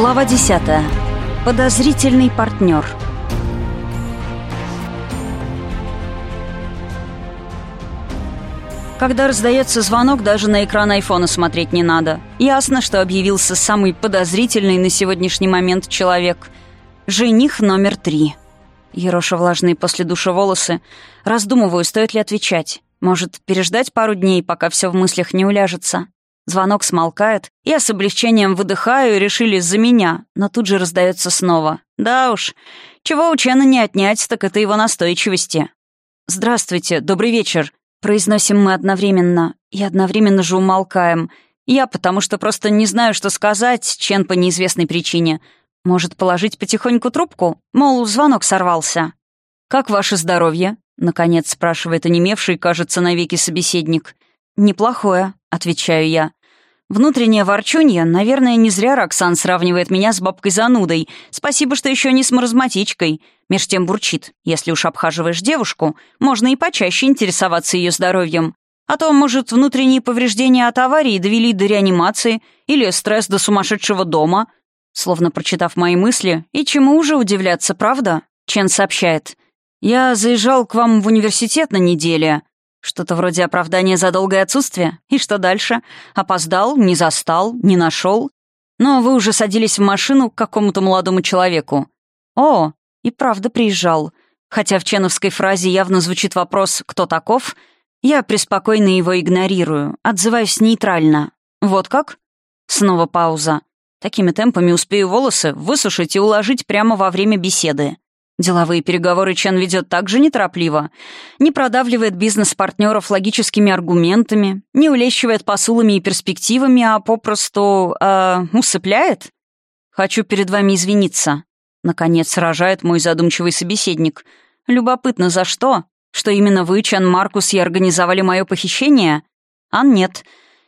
Глава 10. Подозрительный партнер. Когда раздается звонок, даже на экран айфона смотреть не надо. Ясно, что объявился самый подозрительный на сегодняшний момент человек. Жених номер три. Ероша влажные после душа волосы. Раздумываю, стоит ли отвечать. Может, переждать пару дней, пока все в мыслях не уляжется. Звонок смолкает. Я с облегчением выдыхаю решили за меня, но тут же раздается снова. Да уж, чего у Чена не отнять, так это его настойчивости. «Здравствуйте, добрый вечер», — произносим мы одновременно. И одновременно же умолкаем. Я потому что просто не знаю, что сказать, Чен по неизвестной причине. Может, положить потихоньку трубку? Мол, звонок сорвался. «Как ваше здоровье?» — наконец спрашивает онемевший, кажется, навеки собеседник. «Неплохое», — отвечаю я. Внутренняя ворчунья, наверное, не зря Роксан сравнивает меня с бабкой-занудой. Спасибо, что еще не с маразматичкой. Меж тем бурчит. Если уж обхаживаешь девушку, можно и почаще интересоваться ее здоровьем. А то, может, внутренние повреждения от аварии довели до реанимации или стресс до сумасшедшего дома. Словно прочитав мои мысли, и чему уже удивляться, правда? Чен сообщает. «Я заезжал к вам в университет на неделе. Что-то вроде оправдания за долгое отсутствие. И что дальше? Опоздал, не застал, не нашел. Но вы уже садились в машину к какому-то молодому человеку. О, и правда приезжал. Хотя в ченовской фразе явно звучит вопрос «кто таков?», я преспокойно его игнорирую, отзываюсь нейтрально. Вот как? Снова пауза. Такими темпами успею волосы высушить и уложить прямо во время беседы. Деловые переговоры Чен ведет также неторопливо, не продавливает бизнес-партнеров логическими аргументами, не улещивает посулами и перспективами, а попросту э, усыпляет. «Хочу перед вами извиниться», — наконец сражает мой задумчивый собеседник. «Любопытно, за что? Что именно вы, Чан Маркус, и организовали мое похищение? А нет,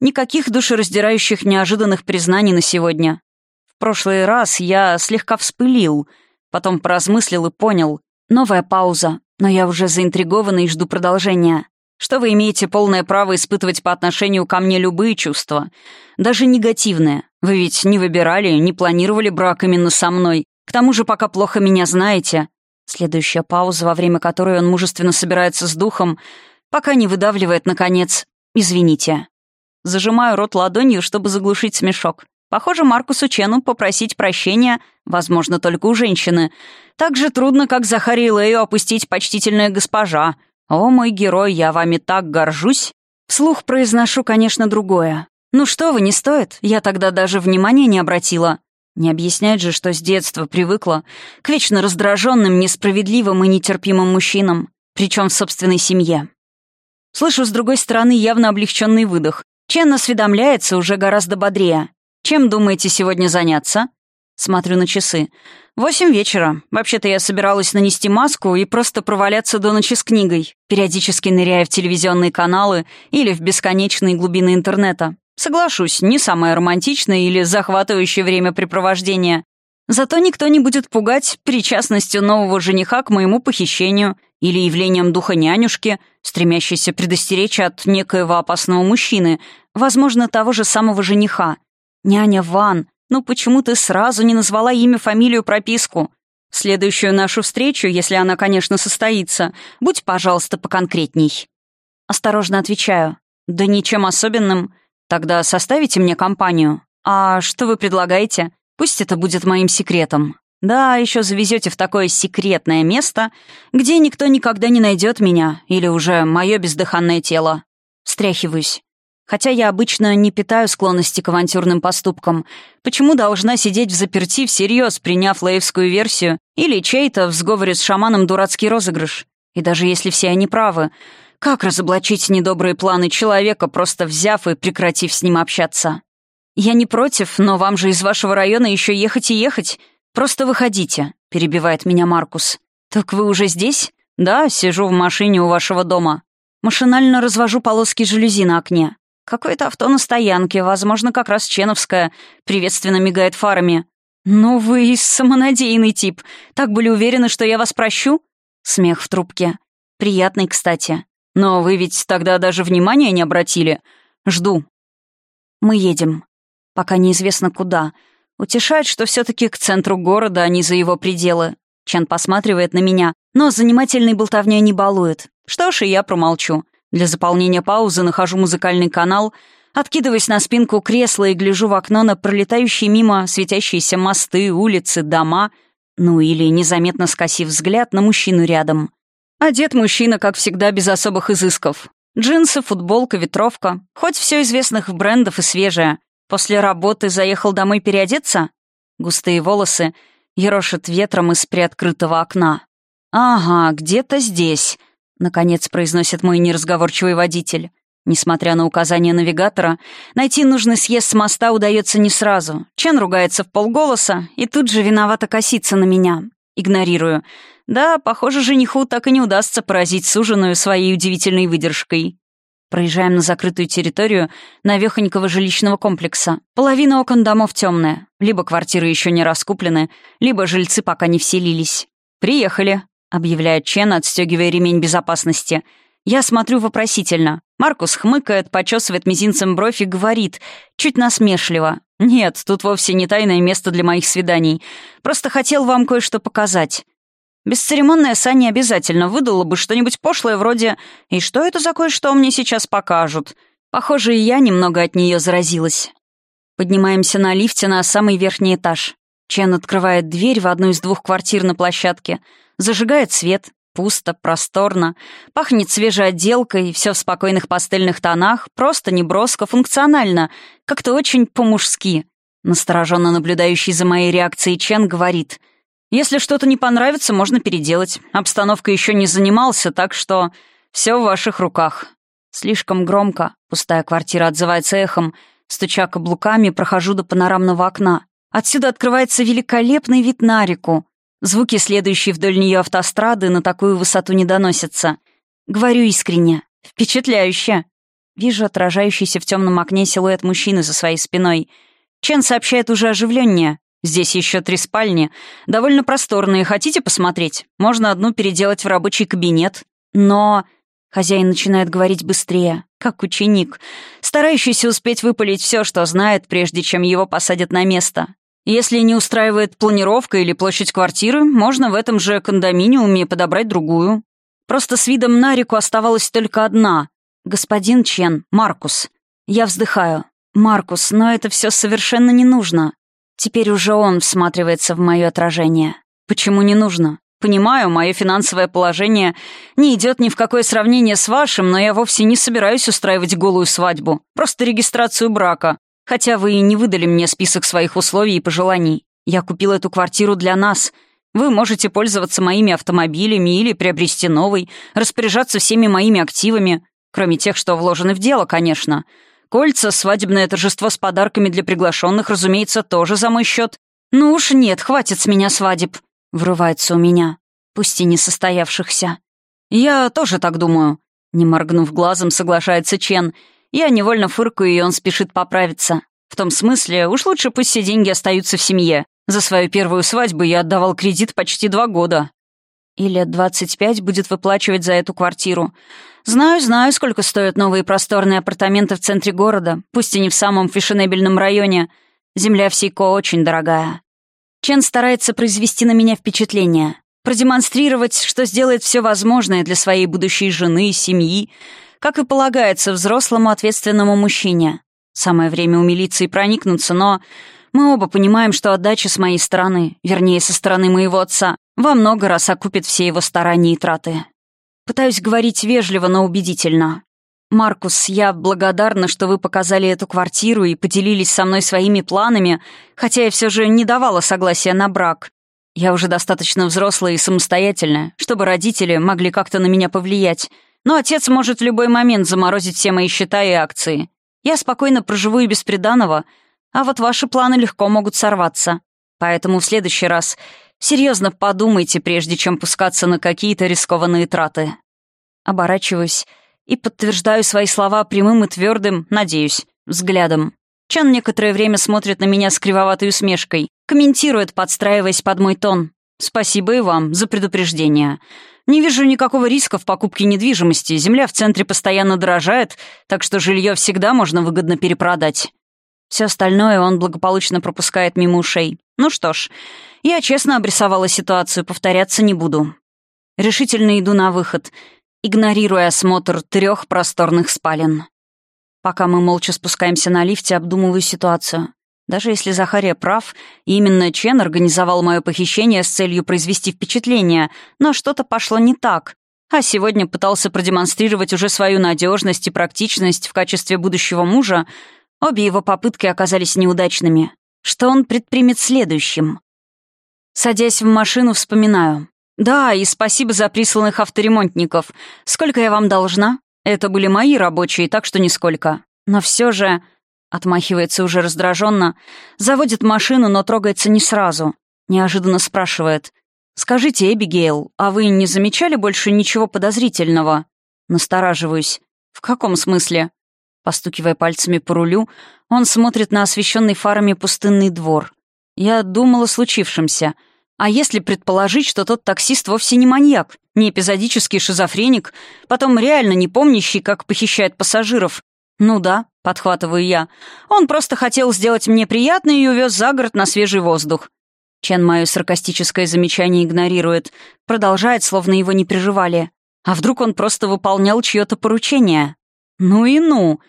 никаких душераздирающих неожиданных признаний на сегодня. В прошлый раз я слегка вспылил — Потом поразмыслил и понял. Новая пауза, но я уже заинтригована и жду продолжения. Что вы имеете полное право испытывать по отношению ко мне любые чувства, даже негативные. Вы ведь не выбирали, не планировали брак именно со мной. К тому же пока плохо меня знаете. Следующая пауза, во время которой он мужественно собирается с духом, пока не выдавливает, наконец, «Извините». Зажимаю рот ладонью, чтобы заглушить смешок. Похоже, Маркусу Чену попросить прощения, возможно, только у женщины. Так же трудно, как Захари Лею опустить почтительная госпожа. «О, мой герой, я вами так горжусь!» Вслух произношу, конечно, другое. «Ну что вы, не стоит, я тогда даже внимания не обратила». Не объяснять же, что с детства привыкла к вечно раздраженным, несправедливым и нетерпимым мужчинам, причем в собственной семье. Слышу с другой стороны явно облегченный выдох. Чен осведомляется уже гораздо бодрее. Чем думаете сегодня заняться?» Смотрю на часы. «Восемь вечера. Вообще-то я собиралась нанести маску и просто проваляться до ночи с книгой, периодически ныряя в телевизионные каналы или в бесконечные глубины интернета. Соглашусь, не самое романтичное или захватывающее времяпрепровождение. Зато никто не будет пугать причастностью нового жениха к моему похищению или явлением духа нянюшки, стремящейся предостеречь от некоего опасного мужчины, возможно, того же самого жениха. «Няня Ван, ну почему ты сразу не назвала имя, фамилию, прописку? следующую нашу встречу, если она, конечно, состоится, будь, пожалуйста, поконкретней». Осторожно отвечаю. «Да ничем особенным. Тогда составите мне компанию. А что вы предлагаете? Пусть это будет моим секретом. Да, еще завезете в такое секретное место, где никто никогда не найдет меня, или уже мое бездыханное тело. Встряхиваюсь. Хотя я обычно не питаю склонности к авантюрным поступкам. Почему должна сидеть в заперти всерьез, приняв лейвскую версию, или чей-то в сговоре с шаманом дурацкий розыгрыш? И даже если все они правы, как разоблачить недобрые планы человека, просто взяв и прекратив с ним общаться? Я не против, но вам же из вашего района еще ехать и ехать. Просто выходите, перебивает меня Маркус. Так вы уже здесь? Да, сижу в машине у вашего дома. Машинально развожу полоски жалюзи на окне. Какое-то авто на стоянке, возможно, как раз Ченовское, приветственно мигает фарами. «Ну вы самонадеянный тип. Так были уверены, что я вас прощу?» Смех в трубке. Приятный, кстати. «Но вы ведь тогда даже внимания не обратили. Жду». Мы едем. Пока неизвестно куда. Утешает, что все-таки к центру города, а не за его пределы. Чен посматривает на меня, но занимательной болтовней не балует. Что ж, и я промолчу. Для заполнения паузы нахожу музыкальный канал, откидываясь на спинку кресла и гляжу в окно на пролетающие мимо светящиеся мосты, улицы, дома, ну или незаметно скосив взгляд на мужчину рядом. Одет мужчина, как всегда, без особых изысков. Джинсы, футболка, ветровка. Хоть все известных брендов и свежее. После работы заехал домой переодеться? Густые волосы ерошит ветром из приоткрытого окна. «Ага, где-то здесь», — наконец произносит мой неразговорчивый водитель. Несмотря на указания навигатора, найти нужный съезд с моста удается не сразу. Чен ругается в полголоса и тут же виновато косится на меня. Игнорирую. Да, похоже, жениху так и не удастся поразить суженую своей удивительной выдержкой. Проезжаем на закрытую территорию навехонького жилищного комплекса. Половина окон домов темная. Либо квартиры еще не раскуплены, либо жильцы пока не вселились. «Приехали», — объявляет Чен, отстегивая ремень безопасности. Я смотрю вопросительно. Маркус хмыкает, почесывает мизинцем бровь и говорит, чуть насмешливо. «Нет, тут вовсе не тайное место для моих свиданий. Просто хотел вам кое-что показать. Бесцеремонная Саня обязательно выдала бы что-нибудь пошлое вроде «И что это за кое-что мне сейчас покажут?» Похоже, и я немного от нее заразилась. Поднимаемся на лифте на самый верхний этаж. Чен открывает дверь в одну из двух квартир на площадке, зажигает свет, пусто, просторно, пахнет свежей отделкой, все в спокойных пастельных тонах, просто неброско, функционально, как-то очень по-мужски. Настороженно наблюдающий за моей реакцией Чен говорит — если что-то не понравится, можно переделать. Обстановка еще не занимался, так что все в ваших руках. Слишком громко. Пустая квартира отзывается эхом. Стуча каблуками, прохожу до панорамного окна. Отсюда открывается великолепный вид на реку. Звуки, следующие вдоль нее автострады, на такую высоту не доносятся. Говорю искренне. Впечатляюще. Вижу отражающийся в темном окне силуэт мужчины за своей спиной. Чен сообщает уже оживленнее. Здесь еще три спальни, довольно просторные. Хотите посмотреть? Можно одну переделать в рабочий кабинет. Но... Хозяин начинает говорить быстрее, как ученик, старающийся успеть выпалить все, что знает, прежде чем его посадят на место. Если не устраивает планировка или площадь квартиры, можно в этом же кондоминиуме подобрать другую. Просто с видом на реку оставалась только одна. Господин Чен, Маркус. Я вздыхаю. Маркус, но это все совершенно не нужно. Теперь уже он всматривается в мое отражение. Почему не нужно? Понимаю, мое финансовое положение не идет ни в какое сравнение с вашим, но я вовсе не собираюсь устраивать голую свадьбу. Просто регистрацию брака. Хотя вы и не выдали мне список своих условий и пожеланий. Я купил эту квартиру для нас. Вы можете пользоваться моими автомобилями или приобрести новый, распоряжаться всеми моими активами, кроме тех, что вложены в дело, конечно. Кольца, свадебное торжество с подарками для приглашенных, разумеется, тоже за мой счет. Ну уж нет, хватит с меня свадеб. Врывается у меня, пусть и не состоявшихся. Я тоже так думаю. Не моргнув глазом, соглашается Чен. Я невольно фыркаю, и он спешит поправиться. В том смысле, уж лучше пусть все деньги остаются в семье. За свою первую свадьбу я отдавал кредит почти два года. И лет двадцать пять будет выплачивать за эту квартиру. Знаю, знаю, сколько стоят новые просторные апартаменты в центре города, пусть и не в самом фешенебельном районе. Земля в Сейко очень дорогая. Чен старается произвести на меня впечатление, продемонстрировать, что сделает все возможное для своей будущей жены семьи, как и полагается взрослому ответственному мужчине. Самое время у милиции проникнуться, но мы оба понимаем, что отдача с моей стороны, вернее, со стороны моего отца, во много раз окупит все его старания и траты. Пытаюсь говорить вежливо, но убедительно. «Маркус, я благодарна, что вы показали эту квартиру и поделились со мной своими планами, хотя я все же не давала согласия на брак. Я уже достаточно взрослая и самостоятельная, чтобы родители могли как-то на меня повлиять. Но отец может в любой момент заморозить все мои счета и акции. Я спокойно проживу и без приданого, а вот ваши планы легко могут сорваться. Поэтому в следующий раз Серьезно подумайте, прежде чем пускаться на какие-то рискованные траты. Оборачиваюсь и подтверждаю свои слова прямым и твердым, надеюсь, взглядом. Чан некоторое время смотрит на меня с кривоватой усмешкой, комментирует, подстраиваясь под мой тон. «Спасибо и вам за предупреждение. Не вижу никакого риска в покупке недвижимости. Земля в центре постоянно дорожает, так что жилье всегда можно выгодно перепродать». Все остальное он благополучно пропускает мимо ушей. Ну что ж, я честно обрисовала ситуацию, повторяться не буду. Решительно иду на выход, игнорируя осмотр трех просторных спален. Пока мы молча спускаемся на лифте, обдумываю ситуацию. Даже если Захария прав, именно Чен организовал мое похищение с целью произвести впечатление, но что-то пошло не так. А сегодня пытался продемонстрировать уже свою надежность и практичность в качестве будущего мужа, обе его попытки оказались неудачными. Что он предпримет следующим? Садясь в машину, вспоминаю. «Да, и спасибо за присланных авторемонтников. Сколько я вам должна?» Это были мои рабочие, так что нисколько. Но все же... Отмахивается уже раздраженно. Заводит машину, но трогается не сразу. Неожиданно спрашивает. «Скажите, Эбигейл, а вы не замечали больше ничего подозрительного?» Настораживаюсь. «В каком смысле?» Постукивая пальцами по рулю, он смотрит на освещенный фарами пустынный двор. Я думала о случившемся — а если предположить, что тот таксист вовсе не маньяк, не эпизодический шизофреник, потом реально не помнящий, как похищает пассажиров? Ну да, подхватываю я. Он просто хотел сделать мне приятно и увез за город на свежий воздух. Чен мое саркастическое замечание игнорирует, продолжает, словно его не приживали. А вдруг он просто выполнял чье-то поручение? Ну и ну.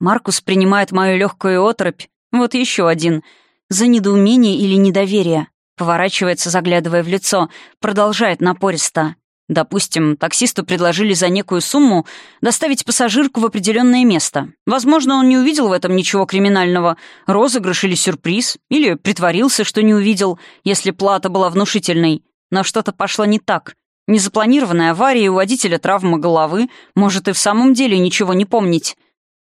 Маркус принимает мою легкую отрыбь, вот еще один, за недоумение или недоверие. Поворачивается, заглядывая в лицо, продолжает напористо. Допустим, таксисту предложили за некую сумму доставить пассажирку в определенное место. Возможно, он не увидел в этом ничего криминального, розыгрыш или сюрприз, или притворился, что не увидел, если плата была внушительной. Но что-то пошло не так. Незапланированная авария у водителя травма головы может и в самом деле ничего не помнить.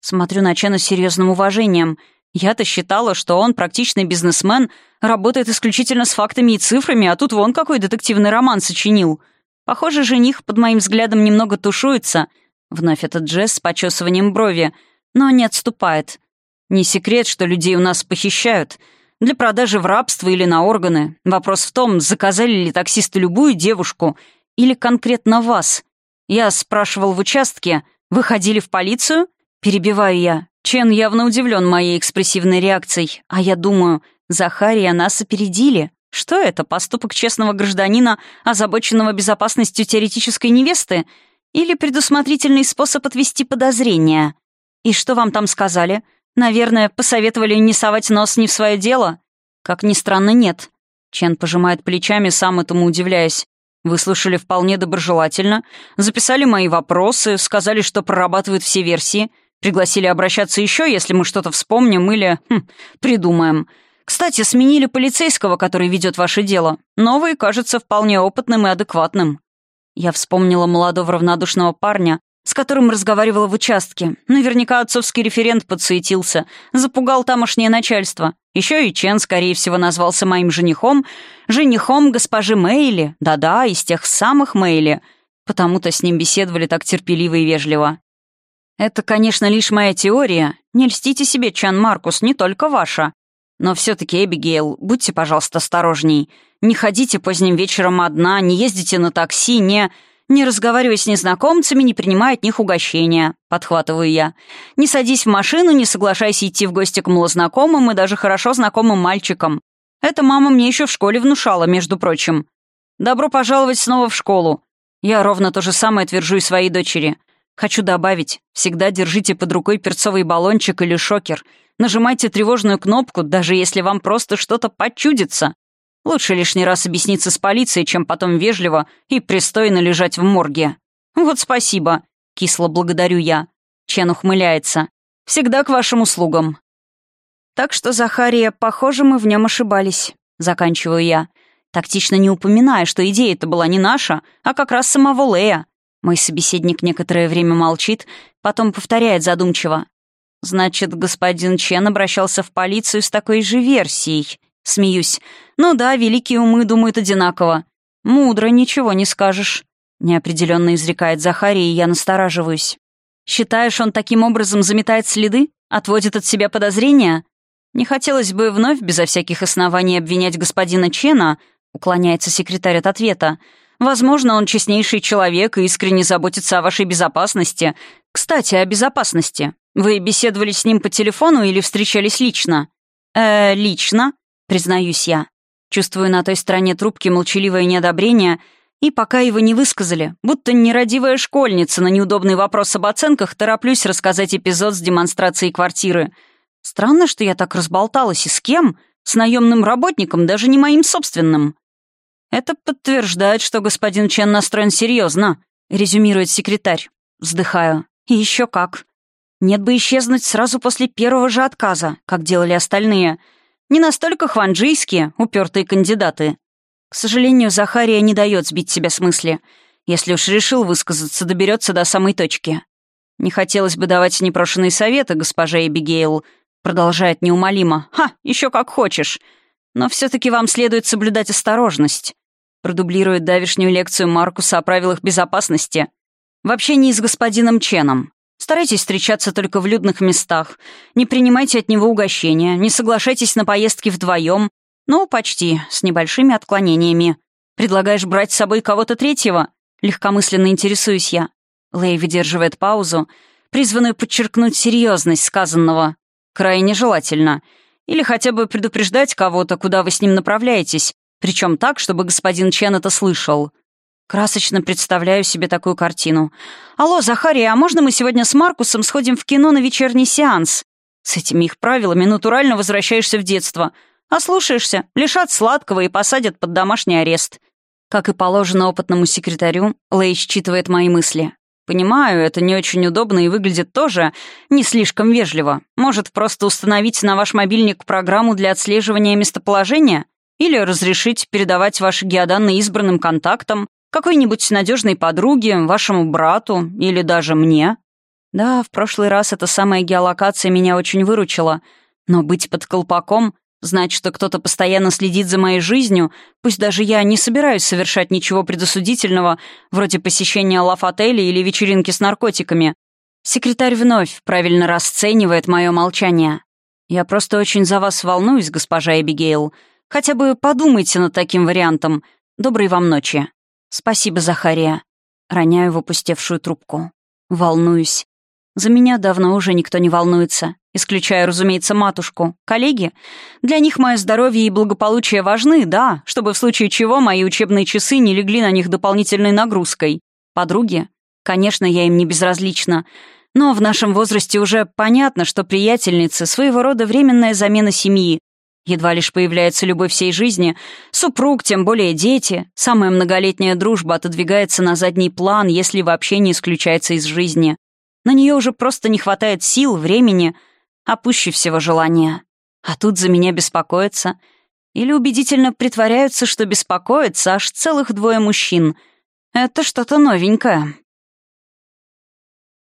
Смотрю на Чена с серьезным уважением — я-то считала, что он практичный бизнесмен, работает исключительно с фактами и цифрами, а тут вон какой детективный роман сочинил. Похоже, жених под моим взглядом немного тушуется. Вновь этот жест с почесыванием брови, но не отступает. Не секрет, что людей у нас похищают. Для продажи в рабство или на органы. Вопрос в том, заказали ли таксисты любую девушку или конкретно вас. Я спрашивал в участке, вы ходили в полицию? Перебиваю я. Чен явно удивлен моей экспрессивной реакцией, а я думаю, Захария нас опередили. Что это, поступок честного гражданина, озабоченного безопасностью теоретической невесты? Или предусмотрительный способ отвести подозрения? И что вам там сказали? Наверное, посоветовали не совать нос не в свое дело? Как ни странно, нет. Чен пожимает плечами, сам этому удивляясь. Выслушали вполне доброжелательно, записали мои вопросы, сказали, что прорабатывают все версии — Пригласили обращаться еще, если мы что-то вспомним или... Хм, придумаем. Кстати, сменили полицейского, который ведет ваше дело. Новый кажется вполне опытным и адекватным. Я вспомнила молодого равнодушного парня, с которым разговаривала в участке. Наверняка отцовский референт подсуетился, запугал тамошнее начальство. Еще и Чен, скорее всего, назвался моим женихом. Женихом госпожи Мэйли. Да-да, из тех самых Мэйли. Потому-то с ним беседовали так терпеливо и вежливо. Это, конечно, лишь моя теория. Не льстите себе, Чан Маркус, не только ваша. Но все-таки, Эбигейл, будьте, пожалуйста, осторожней. Не ходите поздним вечером одна, не ездите на такси, не... Не разговаривай с незнакомцами, не принимай от них угощения», — подхватываю я. «Не садись в машину, не соглашайся идти в гости к малознакомым и даже хорошо знакомым мальчикам. Это мама мне еще в школе внушала, между прочим. Добро пожаловать снова в школу. Я ровно то же самое твержу и своей дочери. Хочу добавить, всегда держите под рукой перцовый баллончик или шокер. Нажимайте тревожную кнопку, даже если вам просто что-то почудится. Лучше лишний раз объясниться с полицией, чем потом вежливо и пристойно лежать в морге. Вот спасибо. Кисло благодарю я. Чен ухмыляется. Всегда к вашим услугам. Так что, Захария, похоже, мы в нем ошибались. Заканчиваю я. Тактично не упоминая, что идея-то была не наша, а как раз самого Лея. Мой собеседник некоторое время молчит, потом повторяет задумчиво. «Значит, господин Чен обращался в полицию с такой же версией». Смеюсь. «Ну да, великие умы думают одинаково. Мудро, ничего не скажешь». Неопределенно изрекает Захарий, и я настораживаюсь. «Считаешь, он таким образом заметает следы? Отводит от себя подозрения?» «Не хотелось бы вновь, безо всяких оснований, обвинять господина Чена», уклоняется секретарь от ответа. Возможно, он честнейший человек и искренне заботится о вашей безопасности. Кстати, о безопасности. Вы беседовали с ним по телефону или встречались лично?» «Э, лично», признаюсь я. Чувствую на той стороне трубки молчаливое неодобрение, и пока его не высказали, будто нерадивая школьница на неудобный вопрос об оценках, тороплюсь рассказать эпизод с демонстрацией квартиры. Странно, что я так разболталась, и с кем? С наемным работником, даже не моим собственным. Это подтверждает, что господин Чен настроен серьезно, резюмирует секретарь. Вздыхаю. И еще как. Нет бы исчезнуть сразу после первого же отказа, как делали остальные — не настолько хванджийские, упертые кандидаты. К сожалению, Захария не дает сбить себя с мысли. Если уж решил высказаться, доберется до самой точки. Не хотелось бы давать непрошенные советы, госпожа Эбигейл, продолжает неумолимо. «Ха, еще как хочешь. Но все-таки вам следует соблюдать осторожность». Продублирует давишнюю лекцию Маркуса о правилах безопасности. В общении с господином Ченом. Старайтесь встречаться только в людных местах. Не принимайте от него угощения, не соглашайтесь на поездки вдвоем. Ну, почти, с небольшими отклонениями. Предлагаешь брать с собой кого-то третьего? Легкомысленно интересуюсь я. Лэй выдерживает паузу, призванную подчеркнуть серьезность сказанного. Крайне желательно. Или хотя бы предупреждать кого-то, куда вы с ним направляетесь, причем так, чтобы господин Чен это слышал. Красочно представляю себе такую картину. «Алло, Захария, а можно мы сегодня с Маркусом сходим в кино на вечерний сеанс?» С этими их правилами натурально возвращаешься в детство. Ослушаешься, лишат сладкого и посадят под домашний арест. Как и положено опытному секретарю, Лэй считывает мои мысли. Понимаю, это не очень удобно и выглядит тоже не слишком вежливо. Может, просто установить на ваш мобильник программу для отслеживания местоположения? Или разрешить передавать ваши геоданные избранным контактам? Какой-нибудь надежной подруге, вашему брату или даже мне. Да, в прошлый раз эта самая геолокация меня очень выручила. Но быть под колпаком знать, что кто-то постоянно следит за моей жизнью, пусть даже я не собираюсь совершать ничего предосудительного, вроде посещения лав-отеля или вечеринки с наркотиками. Секретарь вновь правильно расценивает мое молчание. Я просто очень за вас волнуюсь, госпожа Эбигейл. Хотя бы подумайте над таким вариантом. Доброй вам ночи. «Спасибо, Захария». Роняю в опустевшую трубку. Волнуюсь. За меня давно уже никто не волнуется, исключая, разумеется, матушку. Коллеги? Для них мое здоровье и благополучие важны, да, чтобы в случае чего мои учебные часы не легли на них дополнительной нагрузкой. Подруги? Конечно, я им не безразлична. Но в нашем возрасте уже понятно, что приятельницы — своего рода временная замена семьи, Едва лишь появляется любовь всей жизни, супруг, тем более дети, самая многолетняя дружба отодвигается на задний план, если вообще не исключается из жизни. На нее уже просто не хватает сил, времени, а пуще всего желания. А тут за меня беспокоятся. Или убедительно притворяются, что беспокоятся аж целых двое мужчин. Это что-то новенькое.